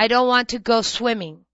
I don't want to go swimming.